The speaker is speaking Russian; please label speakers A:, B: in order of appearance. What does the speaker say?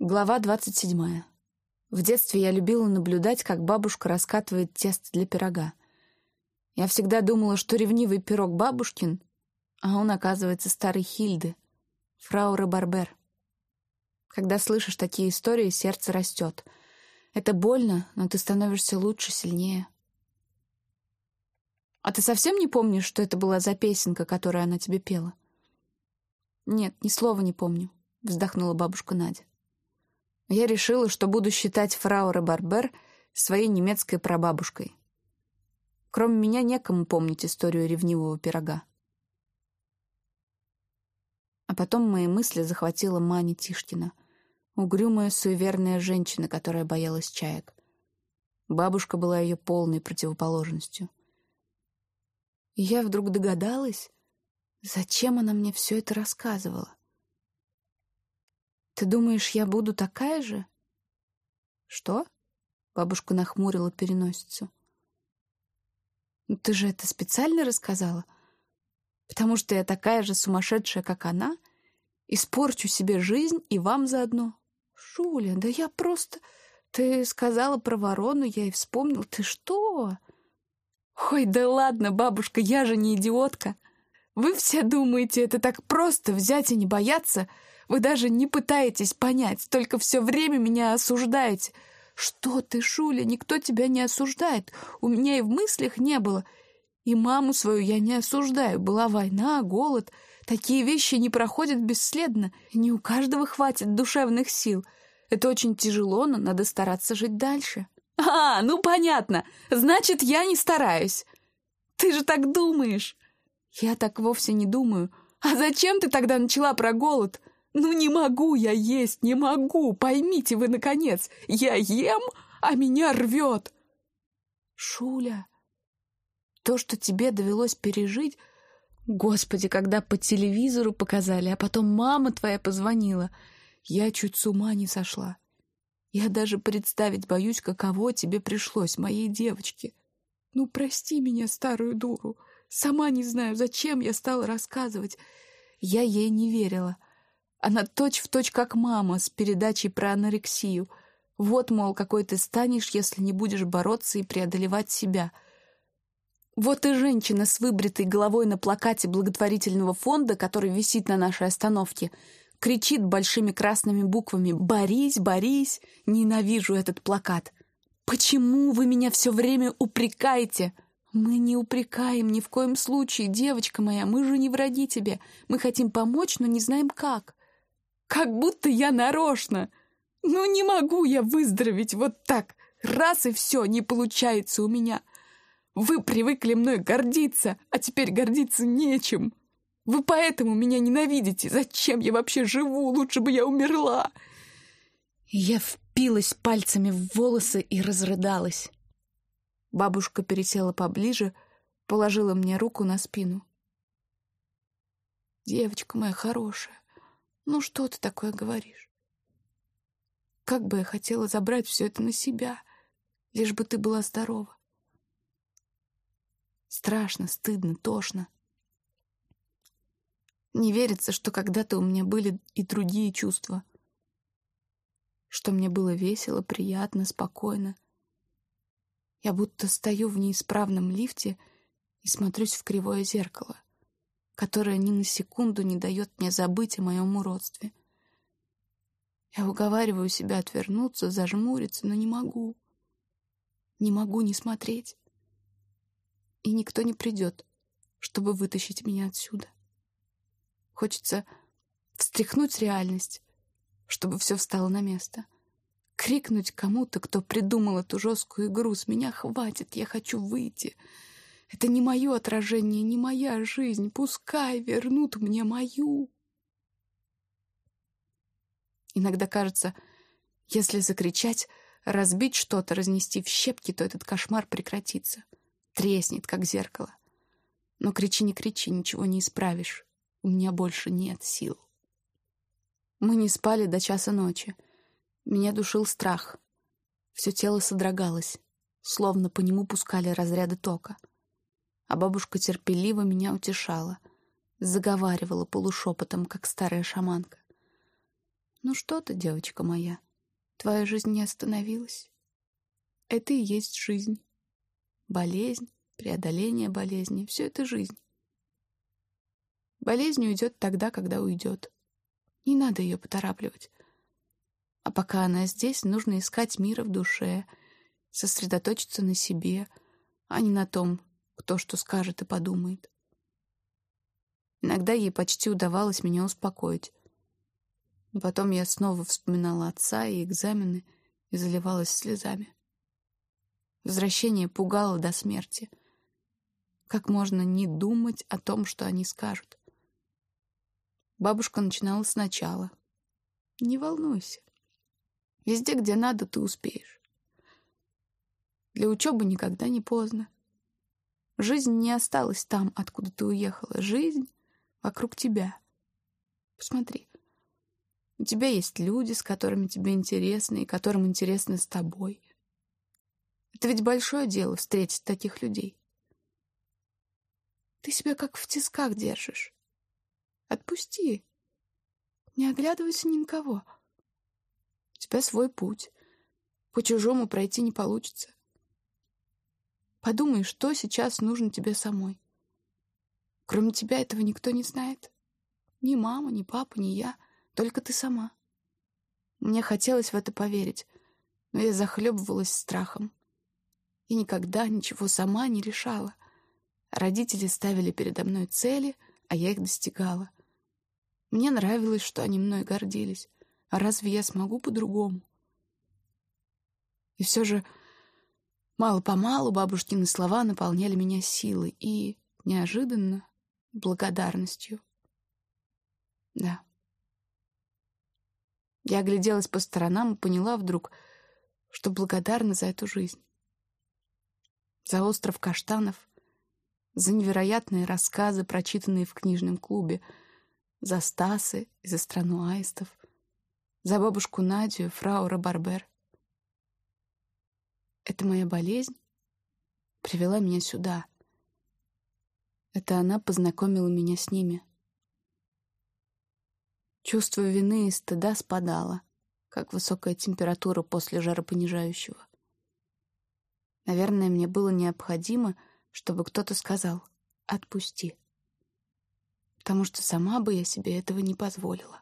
A: Глава двадцать седьмая. В детстве я любила наблюдать, как бабушка раскатывает тесто для пирога. Я всегда думала, что ревнивый пирог бабушкин, а он, оказывается, старый Хильды, фрау Барбер. Когда слышишь такие истории, сердце растет. Это больно, но ты становишься лучше, сильнее. А ты совсем не помнишь, что это была за песенка, которую она тебе пела? Нет, ни слова не помню, вздохнула бабушка Надя. Я решила, что буду считать фрау Барбер своей немецкой прабабушкой. Кроме меня некому помнить историю ревнивого пирога. А потом мои мысли захватила Маня Тишкина, угрюмая, суеверная женщина, которая боялась чаек. Бабушка была ее полной противоположностью. И я вдруг догадалась, зачем она мне все это рассказывала. «Ты думаешь, я буду такая же?» «Что?» — бабушка нахмурила переносицу. «Ну, «Ты же это специально рассказала? Потому что я такая же сумасшедшая, как она, испорчу себе жизнь и вам заодно. Шуля, да я просто... Ты сказала про ворону, я и вспомнил. Ты что?» «Ой, да ладно, бабушка, я же не идиотка. Вы все думаете, это так просто взять и не бояться?» Вы даже не пытаетесь понять, только все время меня осуждаете. Что ты, Шуля, никто тебя не осуждает. У меня и в мыслях не было. И маму свою я не осуждаю. Была война, голод. Такие вещи не проходят бесследно. И не у каждого хватит душевных сил. Это очень тяжело, но надо стараться жить дальше. А, ну понятно. Значит, я не стараюсь. Ты же так думаешь. Я так вовсе не думаю. А зачем ты тогда начала про голод? «Ну не могу я есть, не могу! Поймите вы, наконец! Я ем, а меня рвет!» «Шуля, то, что тебе довелось пережить...» «Господи, когда по телевизору показали, а потом мама твоя позвонила, я чуть с ума не сошла. Я даже представить боюсь, каково тебе пришлось, моей девочке. Ну, прости меня, старую дуру. Сама не знаю, зачем я стала рассказывать. Я ей не верила». Она точь-в-точь как мама с передачей про анорексию. Вот, мол, какой ты станешь, если не будешь бороться и преодолевать себя. Вот и женщина с выбритой головой на плакате благотворительного фонда, который висит на нашей остановке, кричит большими красными буквами «Борись, борись! Ненавижу этот плакат!» «Почему вы меня все время упрекаете?» «Мы не упрекаем ни в коем случае, девочка моя, мы же не враги тебе. Мы хотим помочь, но не знаем как». Как будто я нарочно. Ну не могу я выздороветь вот так. Раз и все, не получается у меня. Вы привыкли мной гордиться, а теперь гордиться нечем. Вы поэтому меня ненавидите. Зачем я вообще живу? Лучше бы я умерла. Я впилась пальцами в волосы и разрыдалась. Бабушка пересела поближе, положила мне руку на спину. «Девочка моя хорошая, ну что ты такое говоришь? Как бы я хотела забрать все это на себя, лишь бы ты была здорова. Страшно, стыдно, тошно. Не верится, что когда-то у меня были и другие чувства. Что мне было весело, приятно, спокойно. Я будто стою в неисправном лифте и смотрюсь в кривое зеркало которая ни на секунду не дает мне забыть о моем уродстве. Я уговариваю себя отвернуться, зажмуриться, но не могу. Не могу не смотреть. И никто не придет, чтобы вытащить меня отсюда. Хочется встряхнуть реальность, чтобы все встало на место. Крикнуть кому-то, кто придумал эту жесткую игру. С меня хватит, я хочу выйти. Это не мое отражение, не моя жизнь. Пускай вернут мне мою. Иногда кажется, если закричать, разбить что-то, разнести в щепки, то этот кошмар прекратится. Треснет, как зеркало. Но кричи, не кричи, ничего не исправишь. У меня больше нет сил. Мы не спали до часа ночи. Меня душил страх. Все тело содрогалось, словно по нему пускали разряды тока а бабушка терпеливо меня утешала, заговаривала полушепотом, как старая шаманка. Ну что ты, девочка моя, твоя жизнь не остановилась. Это и есть жизнь. Болезнь, преодоление болезни — все это жизнь. Болезнь уйдет тогда, когда уйдет. Не надо ее поторапливать. А пока она здесь, нужно искать мира в душе, сосредоточиться на себе, а не на том, кто что скажет и подумает. Иногда ей почти удавалось меня успокоить. Но потом я снова вспоминала отца и экзамены и заливалась слезами. Возвращение пугало до смерти. Как можно не думать о том, что они скажут? Бабушка начинала сначала. «Не волнуйся. Везде, где надо, ты успеешь. Для учебы никогда не поздно. Жизнь не осталась там, откуда ты уехала. Жизнь вокруг тебя. Посмотри. У тебя есть люди, с которыми тебе интересно и которым интересно с тобой. Это ведь большое дело встретить таких людей. Ты себя как в тисках держишь. Отпусти. Не оглядывайся ни на кого. У тебя свой путь. По-чужому пройти не получится. Подумай, что сейчас нужно тебе самой. Кроме тебя этого никто не знает. Ни мама, ни папа, ни я. Только ты сама. Мне хотелось в это поверить, но я захлебывалась страхом. И никогда ничего сама не решала. Родители ставили передо мной цели, а я их достигала. Мне нравилось, что они мной гордились. А разве я смогу по-другому? И все же мало-помалу бабушкины слова наполняли меня силой и, неожиданно, благодарностью. Да. Я огляделась по сторонам и поняла вдруг, что благодарна за эту жизнь. За остров каштанов, за невероятные рассказы, прочитанные в книжном клубе — за Стасы и за страну аистов, за бабушку Надю, фрау Барбер. Это моя болезнь привела меня сюда. Это она познакомила меня с ними. Чувство вины и стыда спадало, как высокая температура после жаропонижающего. Наверное, мне было необходимо, чтобы кто-то сказал «отпусти» потому что сама бы я себе этого не позволила.